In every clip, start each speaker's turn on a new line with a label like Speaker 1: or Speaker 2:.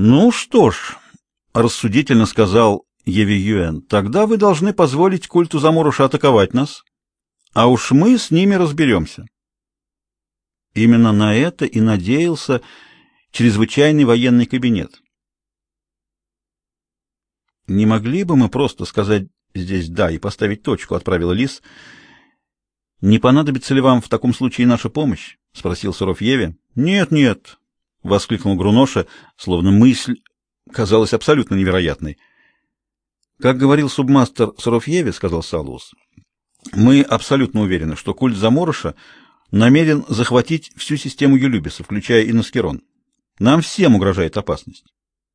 Speaker 1: Ну что ж, рассудительно сказал Еви Юэн, тогда вы должны позволить культу Заморуша атаковать нас, а уж мы с ними разберемся. Именно на это и надеялся чрезвычайный военный кабинет. Не могли бы мы просто сказать здесь «да» и поставить точку, — отправила Лис. Не понадобится ли вам в таком случае наша помощь? — спросил Суров Еве. — Нет, нет, — воскликнул Груноша, словно мысль казалась абсолютно невероятной. — Как говорил субмастер Суровьеве, — сказал Салус, — мы абсолютно уверены, что культ Заморыша намерен захватить всю систему Юлюбиса, включая и Наскерон. Нам всем угрожает опасность.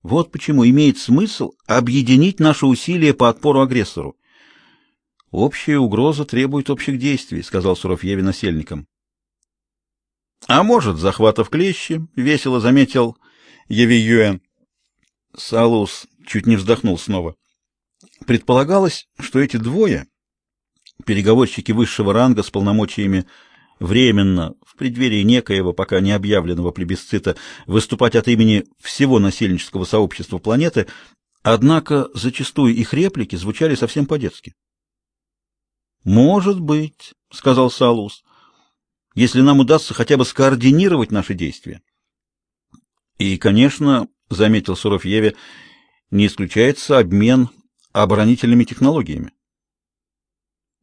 Speaker 1: Вот почему имеет смысл объединить наши усилия по отпору агрессору. Общая угроза требует общих действий, сказал Суровьеве насельникам. А может, захвата в клещи, весело заметил Еви Юэн. Салус чуть не вздохнул снова. Предполагалось, что эти двое, переговорщики высшего ранга с полномочиями временно, в преддверии некоего пока не объявленного плебисцита, выступать от имени всего насельнического сообщества планеты, однако зачастую их реплики звучали совсем по-детски. «Может быть», — сказал Салус, — если нам удастся хотя бы скоординировать наши действия. И, конечно, заметил Суровьеве, не исключается обмен оборонительными технологиями.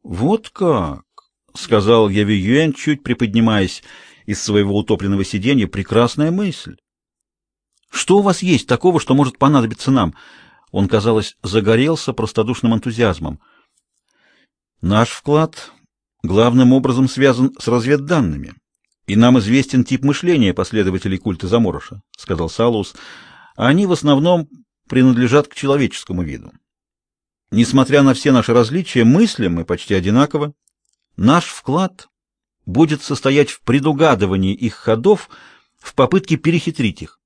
Speaker 1: Вот как, сказал Яви Юэн, чуть приподнимаясь из своего утопленного сиденья, прекрасная мысль. Что у вас есть такого, что может понадобиться нам? Он, казалось, загорелся простодушным энтузиазмом. Наш вклад главным образом связан с разведданными, и нам известен тип мышления последователей культа Замороша, сказал Салус. Они в основном принадлежат к человеческому виду. Несмотря на все наши различия, мыслим мы почти одинаково. Наш вклад будет состоять в предугадывании их ходов в попытке перехитрить их.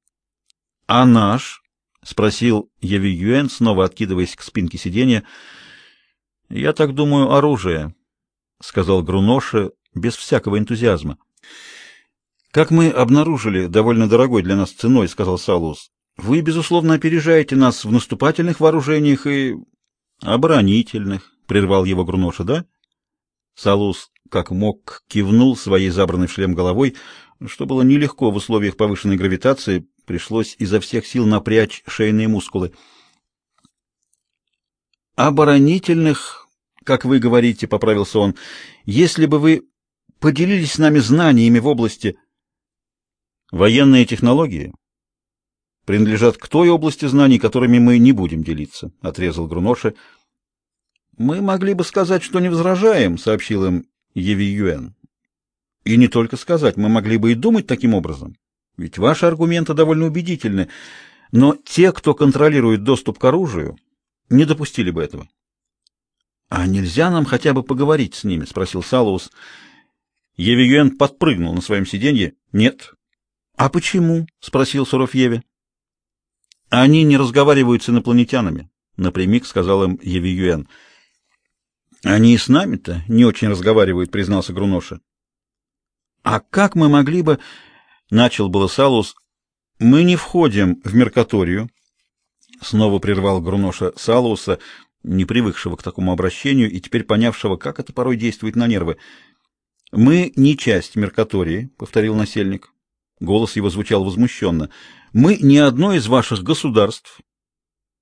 Speaker 1: А наш, спросил Яви Юэн, снова откидываясь к спинке сиденья. Я так думаю, оружие, сказал Груноша без всякого энтузиазма. Как мы обнаружили довольно дорогой для нас ценой, сказал Салус. Вы безусловно опережаете нас в наступательных вооружениях и оборонительных, прервал его Груноша, да? Салус, как мог, кивнул своей забранной в шлем головой, что было нелегко в условиях повышенной гравитации, пришлось изо всех сил напрячь шейные мускулы. Оборонительных как вы говорите, поправился он. Если бы вы поделились с нами знаниями в области военные технологии принадлежат к той области знаний, которыми мы не будем делиться, отрезал Груноша. Мы могли бы сказать, что не возражаем, сообщил им Еви. И не только сказать, мы могли бы и думать таким образом. Ведь ваши аргументы довольно убедительны, но те, кто контролирует доступ к оружию, не допустили бы этого. А нельзя нам хотя бы поговорить с ними, спросил Салус. Евиген подпрыгнул на своем сиденье. Нет. А почему? спросил Суровьеве. Они не разговаривают с инопланетянами, напрямик сказал им Евиген. Они и с нами-то не очень разговаривают, признался Груноша. А как мы могли бы, начал было Салус, мы не входим в Меркаторию. Снова прервал Груноша Салуса, не привыкшего к такому обращению и теперь понявшего, как это порой действует на нервы. «Мы не часть Меркатории», — повторил насельник. Голос его звучал возмущенно. «Мы не одно из ваших государств,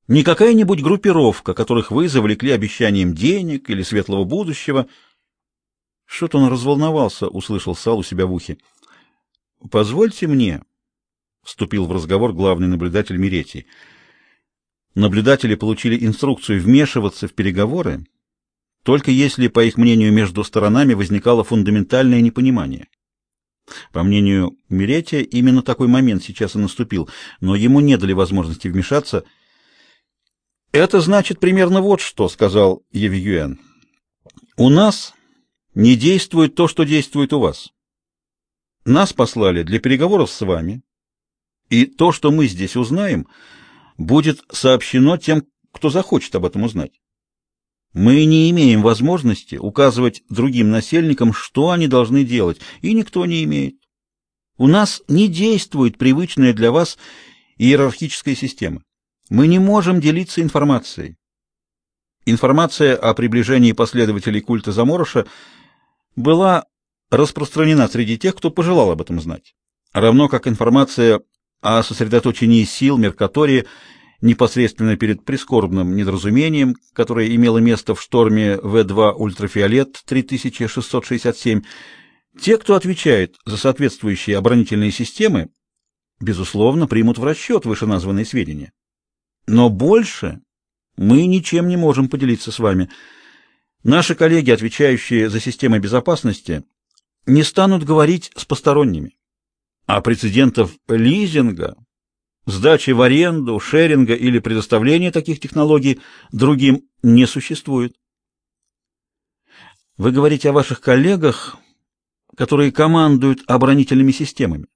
Speaker 1: не какая-нибудь группировка, которых вы завлекли обещанием денег или светлого будущего». Что-то он разволновался, услышал Сал у себя в ухе. «Позвольте мне», — вступил в разговор главный наблюдатель Миретий, — Наблюдатели получили инструкцию вмешиваться в переговоры, только если, по их мнению, между сторонами возникало фундаментальное непонимание. По мнению Миретия, именно такой момент сейчас и наступил, но ему не дали возможности вмешаться. «Это значит примерно вот что», — сказал Евгюэн. «У нас не действует то, что действует у вас. Нас послали для переговоров с вами, и то, что мы здесь узнаем — будет сообщено тем, кто захочет об этом узнать. Мы не имеем возможности указывать другим насельникам, что они должны делать, и никто не имеет. У нас не действует привычное для вас иерархическая система. Мы не можем делиться информацией. Информация о приближении последователей культа Замороша была распространена среди тех, кто пожелал об этом знать, равно как информация о сосредоточении сил Меркатории непосредственно перед прискорбным недоразумением, которое имело место в шторме В2 ультрафиолет 3667. Те, кто отвечает за соответствующие оборонительные системы, безусловно, примут в расчет вышеназванные сведения. Но больше мы ничем не можем поделиться с вами. Наши коллеги, отвечающие за системы безопасности, не станут говорить с посторонними. А прецедентов лизинга, сдачи в аренду, шеринга или предоставления таких технологий другим не существует. Вы говорите о ваших коллегах, которые командуют оборонительными системами.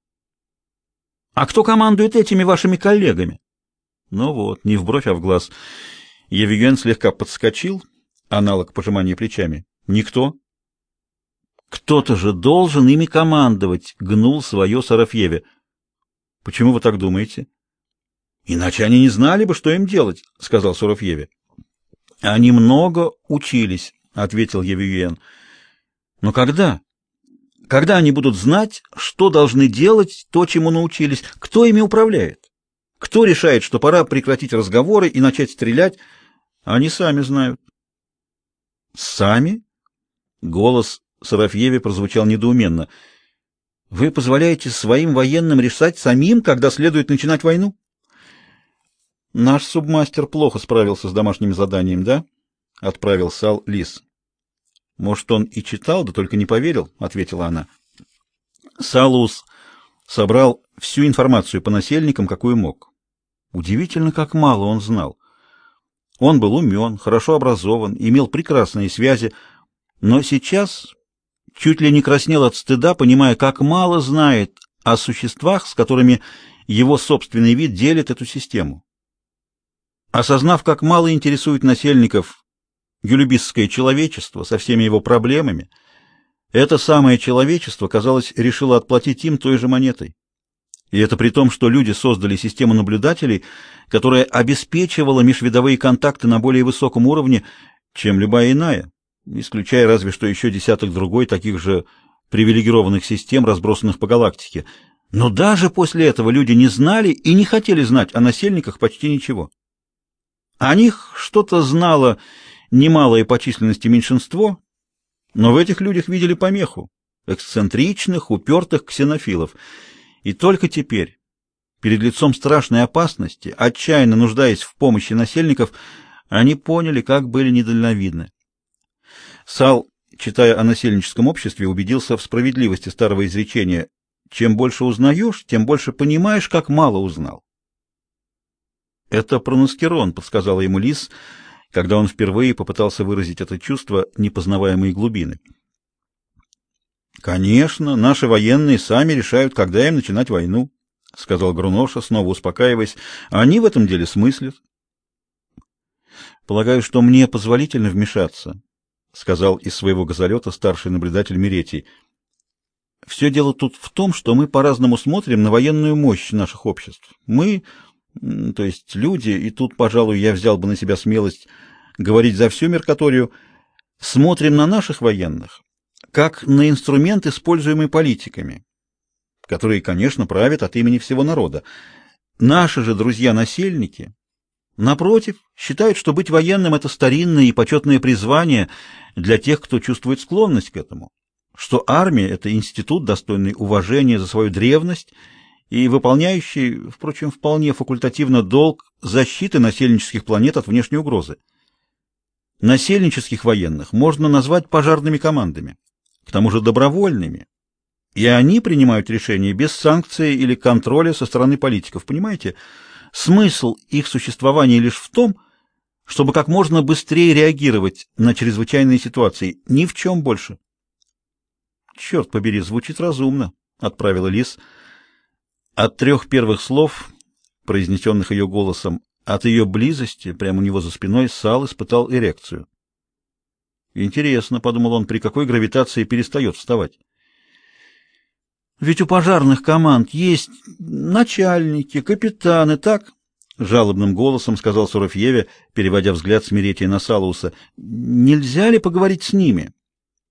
Speaker 1: А кто командует этими вашими коллегами? Ну вот, не в бровь, а в глаз. Евген слегка подскочил, аналог пожимания плечами. Никто. Кто-то же должен ими командовать, гнул свое Сарафьеве. Почему вы так думаете? Иначе они не знали бы, что им делать, сказал Сарафьеве. Они много учились, ответил Евген. Но когда? Когда они будут знать, что должны делать, то, чему научились, кто ими управляет? Кто решает, что пора прекратить разговоры и начать стрелять? Они сами знают. Сами? Голос Сарафьеве прозвучал недоуменно. Вы позволяете своим военным решать самим, когда следует начинать войну? Наш субмастер плохо справился с домашним заданием, да? отправил Сал Лис. Может, он и читал, да только не поверил, ответила она. Салус собрал всю информацию по насельникам, какую мог. Удивительно, как мало он знал. Он был умен, хорошо образован, имел прекрасные связи, но сейчас чуть ли не краснел от стыда, понимая, как мало знает о существах, с которыми его собственный вид делит эту систему. Осознав, как мало интересует насельников юлюбисское человечество со всеми его проблемами, это самое человечество, казалось, решило отплатить им той же монетой. И это при том, что люди создали систему наблюдателей, которая обеспечивала межвидовые контакты на более высоком уровне, чем любая иная, исключая разве что еще десяток другой таких же привилегированных систем, разбросанных по галактике. Но даже после этого люди не знали и не хотели знать о насельниках почти ничего. О них что-то знало немалое по численности меньшинство, но в этих людях видели помеху, эксцентричных, упертых ксенофилов — и только теперь, перед лицом страшной опасности, отчаянно нуждаясь в помощи насельников, они поняли, как были недальновидны. Сал, читая о насельническом обществе, убедился в справедливости старого изречения «Чем больше узнаешь, тем больше понимаешь, как мало узнал». «Это проноскерон», — подсказала ему Лис, когда он впервые попытался выразить это чувство непознаваемой глубины. Конечно, наши военные сами решают, когда им начинать войну, сказал Груноша, снова успокаиваясь. Они в этом деле смыслят. Полагаю, что мне позволительно вмешаться, сказал из своего газолета старший наблюдатель Миретий. Все дело тут в том, что мы по-разному смотрим на военную мощь наших обществ. Мы, то есть люди, и тут, пожалуй, я взял бы на себя смелость говорить за всю Меркаторию, смотрим на наших военных как на инструмент, используемый политиками, которые, конечно, правят от имени всего народа. Наши же друзья-насельники, напротив, считают, что быть военным — это старинное и почетное призвание для тех, кто чувствует склонность к этому, что армия — это институт, достойный уважения за свою древность и выполняющий, впрочем, вполне факультативно долг защиты насельнических планет от внешней угрозы. Насельнических военных можно назвать пожарными командами к тому же добровольными. И они принимают решения без санкции или контроля со стороны политиков, понимаете? Смысл их существования лишь в том, чтобы как можно быстрее реагировать на чрезвычайные ситуации, ни в чем больше. «Черт побери, звучит разумно», — отправила Лис. От трех первых слов, произнесенных ее голосом, от ее близости, прямо у него за спиной, Сал испытал эрекцию. Интересно, подумал он, при какой гравитации перестает вставать. Ведь у пожарных команд есть начальники, капитаны, так? жалобным голосом сказал Сурофьеве, переводя взгляд с Меретия на Салауса. Нельзя ли поговорить с ними?